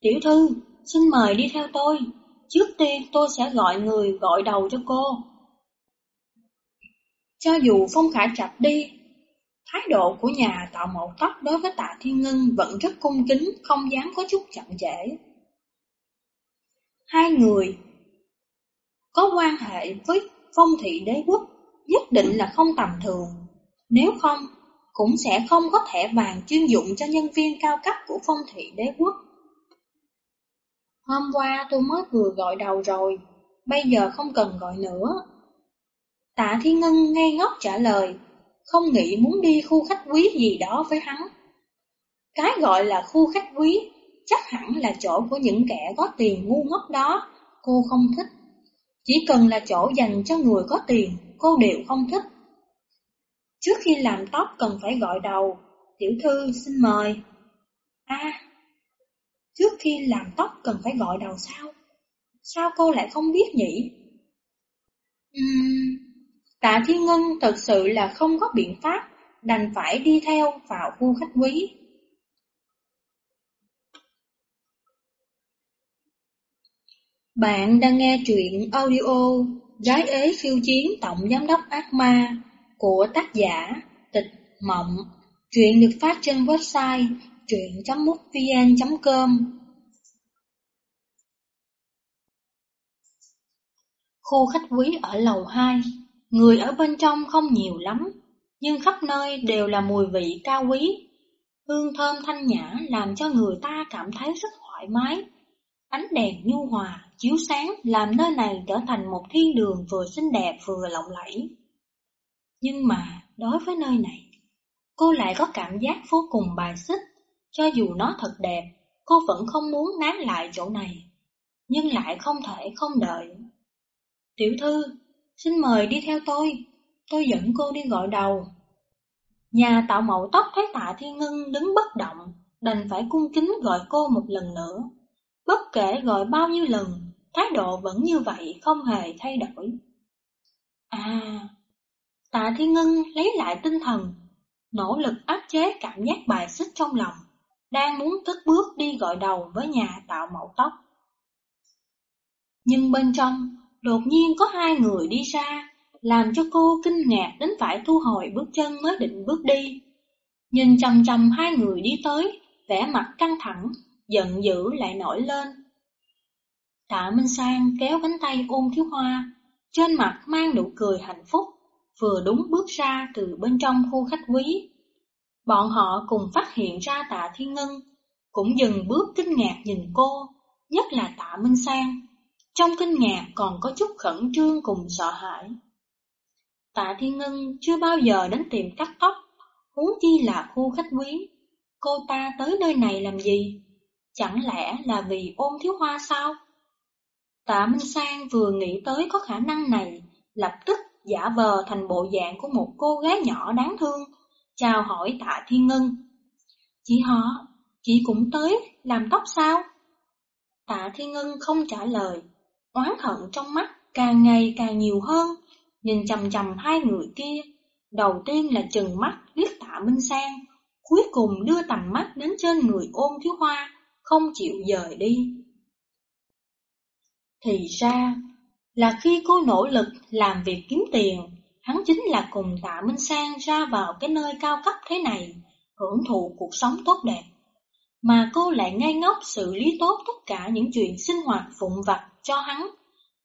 Tiểu thư, xin mời đi theo tôi. Trước tiên tôi sẽ gọi người gọi đầu cho cô. Cho dù Phong Khải Trạch đi, thái độ của nhà tạo mẫu tóc đối với tạ Thiên Ngân vẫn rất cung kính, không dám có chút chậm trễ. Hai người có quan hệ với phong thị đế quốc nhất định là không tầm thường. Nếu không, cũng sẽ không có thẻ vàng chuyên dụng cho nhân viên cao cấp của phong thị đế quốc. Hôm qua tôi mới vừa gọi đầu rồi, bây giờ không cần gọi nữa. Tạ Thiên Ngân ngay ngốc trả lời, không nghĩ muốn đi khu khách quý gì đó với hắn. Cái gọi là khu khách quý chắc hẳn là chỗ của những kẻ có tiền ngu ngốc đó, cô không thích. Chỉ cần là chỗ dành cho người có tiền, cô đều không thích. Trước khi làm tóc cần phải gọi đầu, tiểu thư xin mời. a trước khi làm tóc cần phải gọi đầu sao? Sao cô lại không biết nhỉ? Uhm, tạ Thiên Ngân thật sự là không có biện pháp, đành phải đi theo vào khu khách quý. Bạn đang nghe truyện audio Gái ế khiêu chiến tổng giám đốc ác ma của tác giả Tịch Mộng. Truyện được phát trên website truyện.mútvn.com Khu khách quý ở lầu 2, người ở bên trong không nhiều lắm, nhưng khắp nơi đều là mùi vị cao quý. Hương thơm thanh nhã làm cho người ta cảm thấy rất thoải mái. Ánh đèn nhu hòa, chiếu sáng làm nơi này trở thành một thiên đường vừa xinh đẹp vừa lộng lẫy. Nhưng mà, đối với nơi này, cô lại có cảm giác vô cùng bài xích. Cho dù nó thật đẹp, cô vẫn không muốn nán lại chỗ này, nhưng lại không thể không đợi. Tiểu thư, xin mời đi theo tôi, tôi dẫn cô đi gọi đầu. Nhà tạo mẫu tóc thấy tạ thiên ngân đứng bất động, đành phải cung kính gọi cô một lần nữa. Bất kể gọi bao nhiêu lần, thái độ vẫn như vậy, không hề thay đổi. À, tạ thiên ngân lấy lại tinh thần, nỗ lực áp chế cảm giác bài xích trong lòng, đang muốn cất bước đi gọi đầu với nhà tạo mẫu tóc. Nhưng bên trong, đột nhiên có hai người đi ra, làm cho cô kinh ngạc đến phải thu hồi bước chân mới định bước đi. Nhìn chầm chầm hai người đi tới, vẻ mặt căng thẳng, giận dữ lại nổi lên. Tạ Minh Sang kéo cánh tay ôn thiếu hoa, trên mặt mang nụ cười hạnh phúc, vừa đúng bước ra từ bên trong khu khách quý. Bọn họ cùng phát hiện ra tạ Thiên Ngân, cũng dừng bước kinh ngạc nhìn cô, nhất là tạ Minh Sang. Trong kinh ngạc còn có chút khẩn trương cùng sợ hãi. Tạ Thiên Ngân chưa bao giờ đến tìm cắt tóc, huống chi là khu khách quý. Cô ta tới nơi này làm gì? Chẳng lẽ là vì ôm thiếu hoa sao? Tạ Minh Sang vừa nghĩ tới có khả năng này, lập tức giả vờ thành bộ dạng của một cô gái nhỏ đáng thương, chào hỏi Tạ Thiên Ngân. Chị họ, chị cũng tới làm tóc sao? Tạ Thiên Ngân không trả lời, oán hận trong mắt càng ngày càng nhiều hơn, nhìn chầm chầm hai người kia. Đầu tiên là chừng mắt liếc Tạ Minh Sang, cuối cùng đưa tầm mắt đến trên người Ôn thiếu hoa, không chịu dời đi. Thì ra, là khi cô nỗ lực làm việc kiếm tiền, hắn chính là cùng tạ Minh Sang ra vào cái nơi cao cấp thế này, hưởng thụ cuộc sống tốt đẹp. Mà cô lại ngay ngốc xử lý tốt tất cả những chuyện sinh hoạt phụng vặt cho hắn,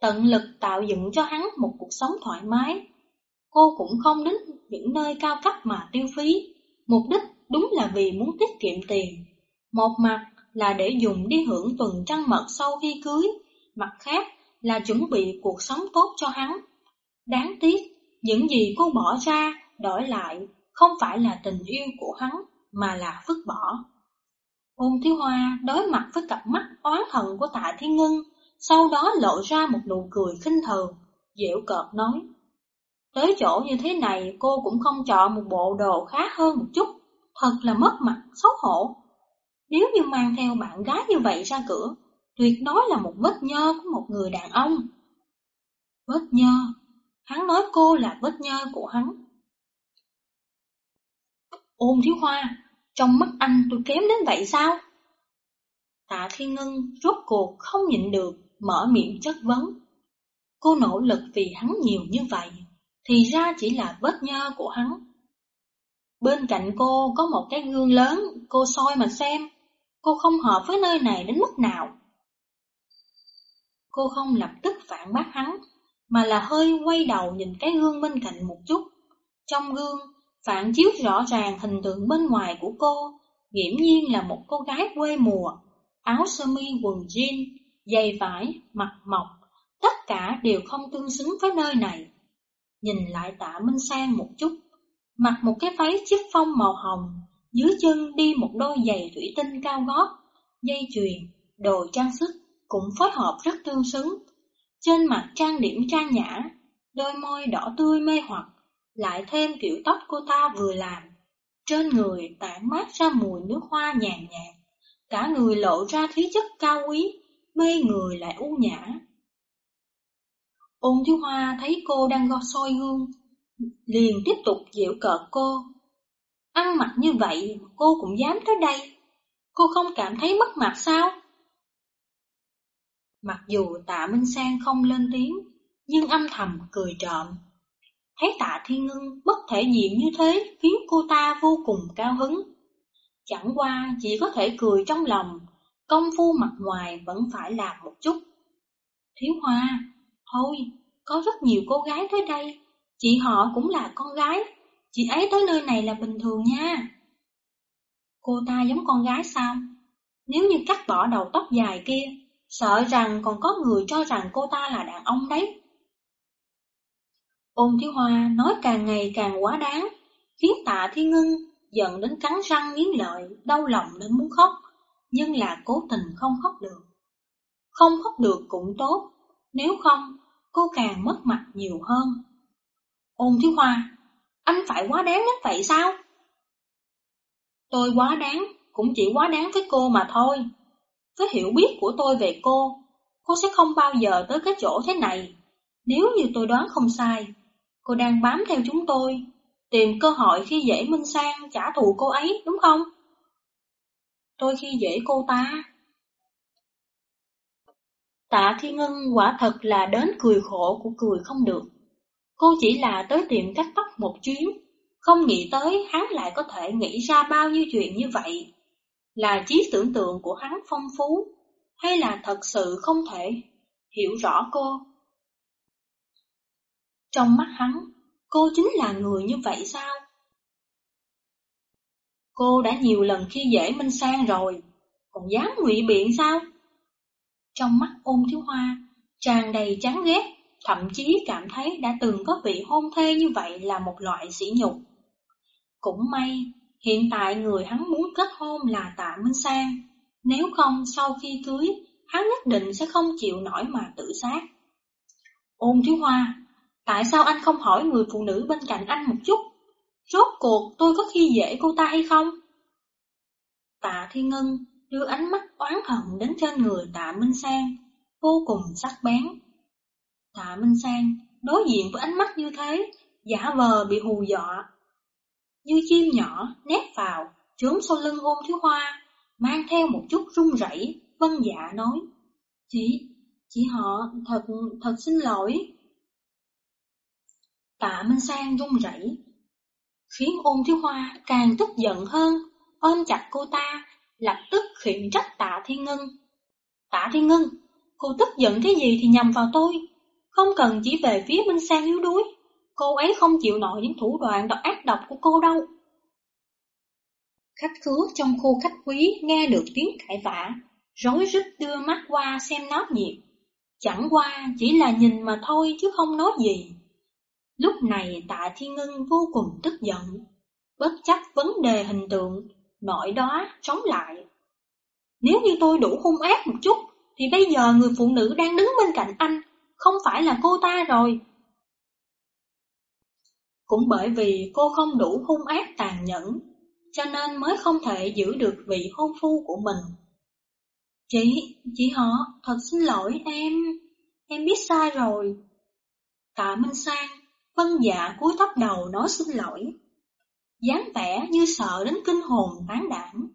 tận lực tạo dựng cho hắn một cuộc sống thoải mái. Cô cũng không đến những nơi cao cấp mà tiêu phí, mục đích đúng là vì muốn tiết kiệm tiền. Một mặt là để dùng đi hưởng tuần trăng mật sau khi cưới, mặt khác là chuẩn bị cuộc sống tốt cho hắn. Đáng tiếc, những gì cô bỏ ra, đổi lại, không phải là tình yêu của hắn, mà là vứt bỏ. Ôn Thiếu Hoa đối mặt với cặp mắt oán hận của Tạ Thiên Ngân, sau đó lộ ra một nụ cười khinh thường, dịu cợt nói. Tới chỗ như thế này cô cũng không chọn một bộ đồ khá hơn một chút, thật là mất mặt, xấu hổ. Nếu như mang theo bạn gái như vậy ra cửa, tuyệt đối là một vết nhơ của một người đàn ông. Vết nhơ, hắn nói cô là vết nhơ của hắn. Ôn thiếu hoa, trong mắt anh tôi kém đến vậy sao? Tạ Thiên Ngân rốt cuộc không nhịn được, mở miệng chất vấn. Cô nỗ lực vì hắn nhiều như vậy, thì ra chỉ là vết nhơ của hắn. Bên cạnh cô có một cái gương lớn, cô soi mà xem, cô không hợp với nơi này đến mức nào. Cô không lập tức phản bác hắn, mà là hơi quay đầu nhìn cái gương bên cạnh một chút. Trong gương, phản chiếu rõ ràng hình tượng bên ngoài của cô, nghiễm nhiên là một cô gái quê mùa, áo sơ mi quần jean, giày vải, mặt mộc, tất cả đều không tương xứng với nơi này. Nhìn lại tạ Minh Sang một chút, mặc một cái váy chiếc phong màu hồng, dưới chân đi một đôi giày thủy tinh cao gót, dây chuyền, đồ trang sức cũng phối hợp rất tương xứng. Trên mặt trang điểm trang nhã, đôi môi đỏ tươi mê hoặc, lại thêm kiểu tóc cô ta vừa làm. Trên người tản mát ra mùi nước hoa nhàn nhạt, cả người lộ ra khí chất cao quý, mê người lại u nhã. Ôn thiếu hoa thấy cô đang go soi gương, liền tiếp tục dịu cợt cô. Ăn mặc như vậy cô cũng dám tới đây, cô không cảm thấy mất mặt sao? Mặc dù tạ Minh Sang không lên tiếng, nhưng âm thầm cười trộm. Thấy tạ Thiên Ngân bất thể diện như thế khiến cô ta vô cùng cao hứng. Chẳng qua chỉ có thể cười trong lòng, công phu mặt ngoài vẫn phải làm một chút. Thiếu Hoa, thôi, có rất nhiều cô gái tới đây, chị họ cũng là con gái, chị ấy tới nơi này là bình thường nha. Cô ta giống con gái sao? Nếu như cắt bỏ đầu tóc dài kia, sợ rằng còn có người cho rằng cô ta là đàn ông đấy. Ôn Thiếu Hoa nói càng ngày càng quá đáng, khiến tạ Thiên Ngân giận đến cắn răng nghiến lợi, đau lòng đến muốn khóc, nhưng là cố tình không khóc được. Không khóc được cũng tốt, nếu không, cô càng mất mặt nhiều hơn. Ôn Thiếu Hoa, anh phải quá đáng đến vậy sao? Tôi quá đáng, cũng chỉ quá đáng với cô mà thôi. Với hiểu biết của tôi về cô, cô sẽ không bao giờ tới cái chỗ thế này. Nếu như tôi đoán không sai, cô đang bám theo chúng tôi, tìm cơ hội khi dễ Minh Sang trả thù cô ấy, đúng không? Tôi khi dễ cô ta. Tạ Thi Ngân quả thật là đến cười khổ của cười không được. Cô chỉ là tới tiệm cắt tóc một chuyến, không nghĩ tới hắn lại có thể nghĩ ra bao nhiêu chuyện như vậy. Là trí tưởng tượng của hắn phong phú, hay là thật sự không thể hiểu rõ cô? Trong mắt hắn, cô chính là người như vậy sao? Cô đã nhiều lần khi dễ Minh Sang rồi, còn dám ngụy biện sao? Trong mắt ôn thiếu hoa, tràn đầy chán ghét, thậm chí cảm thấy đã từng có vị hôn thê như vậy là một loại sỉ nhục. Cũng may, hiện tại người hắn muốn kết hôn là tạ Minh Sang, nếu không sau khi cưới, hắn nhất định sẽ không chịu nổi mà tự sát. Ôn thiếu hoa, tại sao anh không hỏi người phụ nữ bên cạnh anh một chút? Rốt cuộc tôi có khi dễ cô ta hay không? Tạ Thiên Ngân đưa ánh mắt oán hận đến trên người Tạ Minh Sang, vô cùng sắc bén. Tạ Minh Sang đối diện với ánh mắt như thế, giả vờ bị hù dọa. Như chim nhỏ nép vào, trốn sau lưng ôn thiếu hoa, mang theo một chút run rẩy, vân dạ nói. Chị, chị họ thật, thật xin lỗi. Tạ Minh Sang run rẩy, khiến ôn thiếu hoa càng tức giận hơn, ôm chặt cô ta, lập tức khiển trách tạ thiên ngân. Tạ thiên ngân, cô tức giận cái gì thì nhầm vào tôi, không cần chỉ về phía Minh Sang yếu đuối, cô ấy không chịu nổi những thủ đoạn độc ác độc của cô đâu. Khách khứa trong khu khách quý nghe được tiếng cãi vã, rối rít đưa mắt qua xem náo nhiệt. Chẳng qua chỉ là nhìn mà thôi chứ không nói gì. Lúc này tạ thiên ngân vô cùng tức giận, bất chấp vấn đề hình tượng, nội đó chống lại. Nếu như tôi đủ hung ác một chút, thì bây giờ người phụ nữ đang đứng bên cạnh anh, không phải là cô ta rồi. Cũng bởi vì cô không đủ hung ác tàn nhẫn, cho nên mới không thể giữ được vị hôn phu của mình. Chị, chị họ, thật xin lỗi em, em biết sai rồi. Tạ Minh Sang, vân dạ cúi thấp đầu nói xin lỗi. dáng vẻ như sợ đến kinh hồn tán đảm.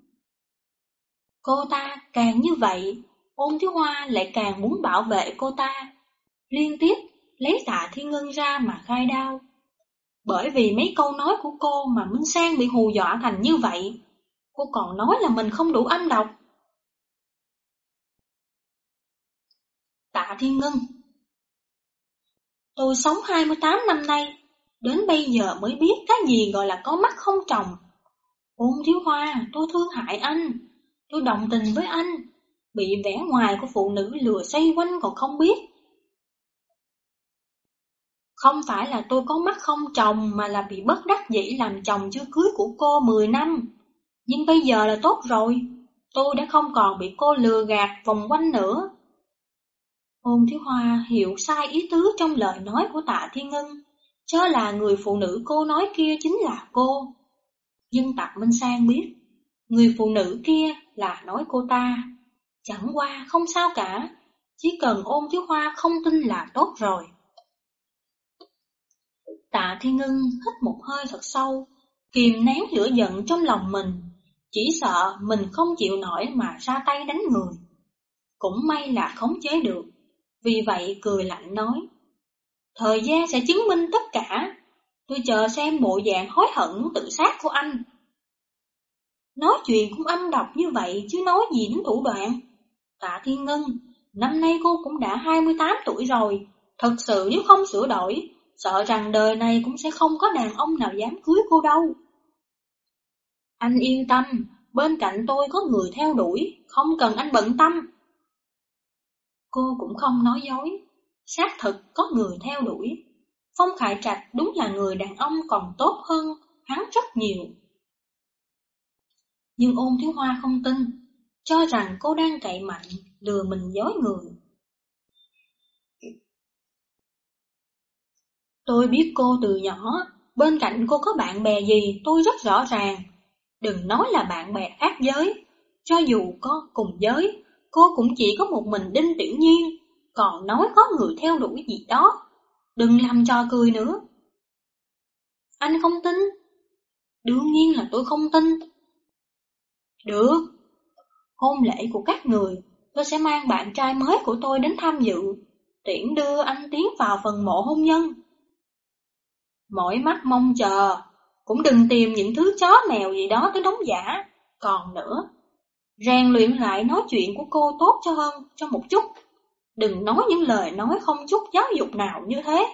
Cô ta càng như vậy, ôn thiếu hoa lại càng muốn bảo vệ cô ta. Liên tiếp lấy tạ thiên ngân ra mà khai đau. Bởi vì mấy câu nói của cô mà Minh Sang bị hù dọa thành như vậy. Cô còn nói là mình không đủ âm độc. Tạ Thiên Ngân Tôi sống 28 năm nay, đến bây giờ mới biết cái gì gọi là có mắt không trồng. Ôn thiếu hoa, tôi thương hại anh, tôi đồng tình với anh, bị vẻ ngoài của phụ nữ lừa xoay quanh còn không biết. Không phải là tôi có mắt không chồng mà là bị bất đắc dĩ làm chồng chưa cưới của cô 10 năm. Nhưng bây giờ là tốt rồi, tôi đã không còn bị cô lừa gạt vòng quanh nữa. Ôn Thiếu Hoa hiểu sai ý tứ trong lời nói của tạ Thiên Ngân, cho là người phụ nữ cô nói kia chính là cô. Nhưng Tạ Minh Sang biết, người phụ nữ kia là nói cô ta. Chẳng qua không sao cả, chỉ cần ôn Thiếu Hoa không tin là tốt rồi. Tạ Thiên Ngân hít một hơi thật sâu, kìm nén lửa giận trong lòng mình, chỉ sợ mình không chịu nổi mà ra tay đánh người. Cũng may là khống chế được, vì vậy cười lạnh nói, thời gian sẽ chứng minh tất cả, tôi chờ xem bộ dạng hối hận tự sát của anh. Nói chuyện cũng âm độc như vậy chứ nói gì đến thủ đoạn. Tạ Thiên Ngân, năm nay cô cũng đã 28 tuổi rồi, thật sự nếu không sửa đổi, sợ rằng đời này cũng sẽ không có đàn ông nào dám cưới cô đâu. Anh yên tâm, bên cạnh tôi có người theo đuổi, không cần anh bận tâm. Cô cũng không nói dối, xác thực có người theo đuổi. Phong Khải Trạch đúng là người đàn ông còn tốt hơn hắn rất nhiều. Nhưng ôn thiếu hoa không tin, cho rằng cô đang cậy mạnh, lừa mình dối người. Tôi biết cô từ nhỏ, bên cạnh cô có bạn bè gì tôi rất rõ ràng. Đừng nói là bạn bè ác giới, cho dù có cùng giới, cô cũng chỉ có một mình Đinh Tiểu Nhiên, còn nói có người theo đuổi gì đó. Đừng làm trò cười nữa. Anh không tin? Đương nhiên là tôi không tin. Được. Hôn lễ của các người, tôi sẽ mang bạn trai mới của tôi đến tham dự, tiễn đưa anh tiến vào phần mộ hôn nhân. Mỗi mắt mong chờ, cũng đừng tìm những thứ chó mèo gì đó tới đóng giả. Còn nữa, rèn luyện lại nói chuyện của cô tốt cho hơn cho một chút. Đừng nói những lời nói không chút giáo dục nào như thế.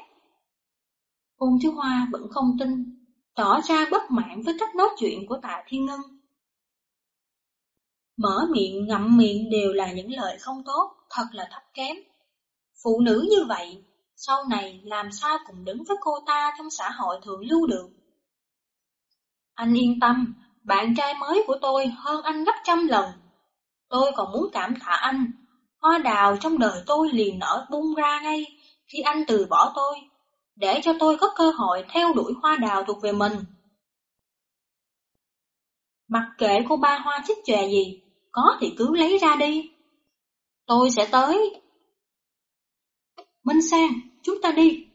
Ôn Thiếu Hoa vẫn không tin, tỏ ra bất mãn với cách nói chuyện của Tạ Thiên Ngân. Mở miệng ngậm miệng đều là những lời không tốt, thật là thấp kém. Phụ nữ như vậy sau này làm sao cũng đứng với cô ta trong xã hội thượng lưu được. Anh yên tâm, bạn trai mới của tôi hơn anh gấp trăm lần. Tôi còn muốn cảm tạ anh, hoa đào trong đời tôi liền nở bung ra ngay khi anh từ bỏ tôi, để cho tôi có cơ hội theo đuổi hoa đào thuộc về mình. Mặc kệ cô ba hoa chích chòe gì, có thì cứ lấy ra đi. Tôi sẽ tới. Minh Sang, chúng ta đi.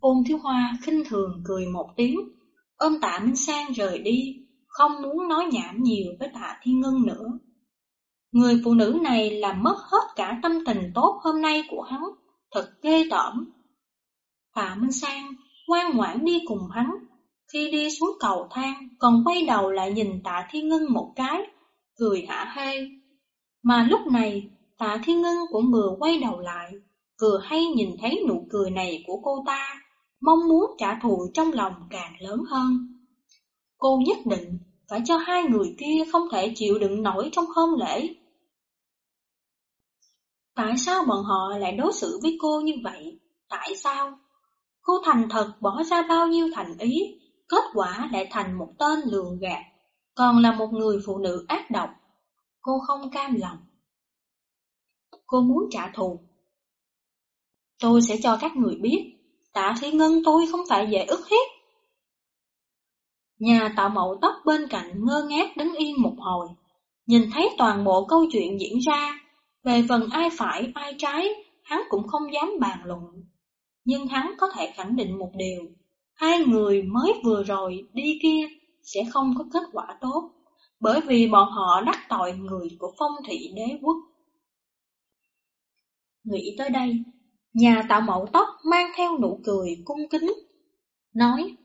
Ôn thiếu hoa khinh thường cười một tiếng, ôm tạ Minh Sang rời đi, không muốn nói nhảm nhiều với tạ Thiên Ngân nữa. Người phụ nữ này làm mất hết cả tâm tình tốt hôm nay của hắn, thật ghê tởm. Tạ Minh Sang ngoan ngoãn đi cùng hắn, khi đi xuống cầu thang còn quay đầu lại nhìn tạ Thiên Ngân một cái, cười hả hê. Mà lúc này tạ Thiên Ngân cũng vừa quay đầu lại, vừa hay nhìn thấy nụ cười này của cô ta, mong muốn trả thù trong lòng càng lớn hơn. Cô nhất định phải cho hai người kia không thể chịu đựng nổi trong hôn lễ. Tại sao bọn họ lại đối xử với cô như vậy? Tại sao? Cô thành thật bỏ ra bao nhiêu thành ý, kết quả lại thành một tên lường gạt, còn là một người phụ nữ ác độc. Cô không cam lòng. Cô muốn trả thù, Tôi sẽ cho các người biết, tạ thủy ngân tôi không phải dễ ức hiếp. Nhà tạo mẫu tóc bên cạnh ngơ ngác đứng yên một hồi, nhìn thấy toàn bộ câu chuyện diễn ra, về phần ai phải ai trái, hắn cũng không dám bàn luận. Nhưng hắn có thể khẳng định một điều, hai người mới vừa rồi đi kia sẽ không có kết quả tốt, bởi vì bọn họ đắc tội người của phong thị đế quốc. Nghĩ tới đây, nhà tạo mẫu tóc mang theo nụ cười cung kính, nói,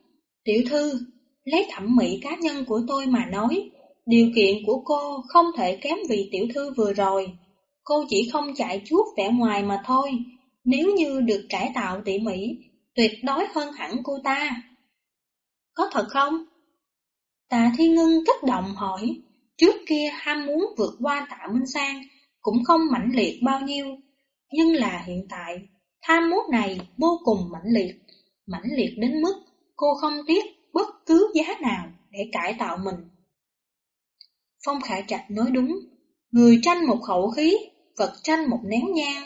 tiểu thư, lấy thẩm mỹ cá nhân của tôi mà nói, điều kiện của cô không thể kém vị tiểu thư vừa rồi. Cô chỉ không chạy chuốt vẻ ngoài mà thôi, nếu như được cải tạo tỉ mỉ, tuyệt đối hơn hẳn cô ta. Có thật không? Tạ Thi Ngân kích động hỏi, trước kia ham muốn vượt qua tạ Minh Sang cũng không mãnh liệt bao nhiêu, nhưng là hiện tại, tham muốn này vô cùng mãnh liệt, mãnh liệt đến mức cô không tiếc bất cứ giá nào để cải tạo mình. Phong Khải Trạch nói đúng, người tranh một khẩu khí, vật tranh một nén nhang,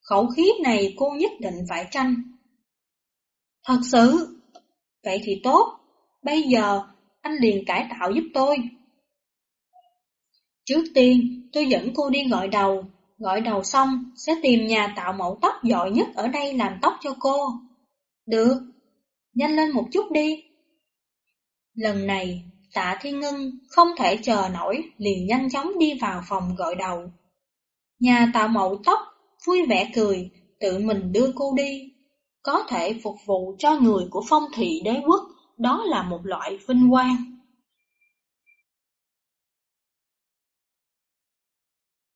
khẩu khí này cô nhất định phải tranh. Thật sự, vậy thì tốt, bây giờ anh liền cải tạo giúp tôi. Trước tiên, tôi dẫn cô đi gọi đầu, gọi đầu xong sẽ tìm nhà tạo mẫu tóc giỏi nhất ở đây làm tóc cho cô. Được, nhanh lên một chút đi. Lần này, tạ thiên ngân không thể chờ nổi liền nhanh chóng đi vào phòng gọi đầu. Nhà tạo mẫu tóc vui vẻ cười, tự mình đưa cô đi. Có thể phục vụ cho người của phong thị đế quốc, đó là một loại vinh quang.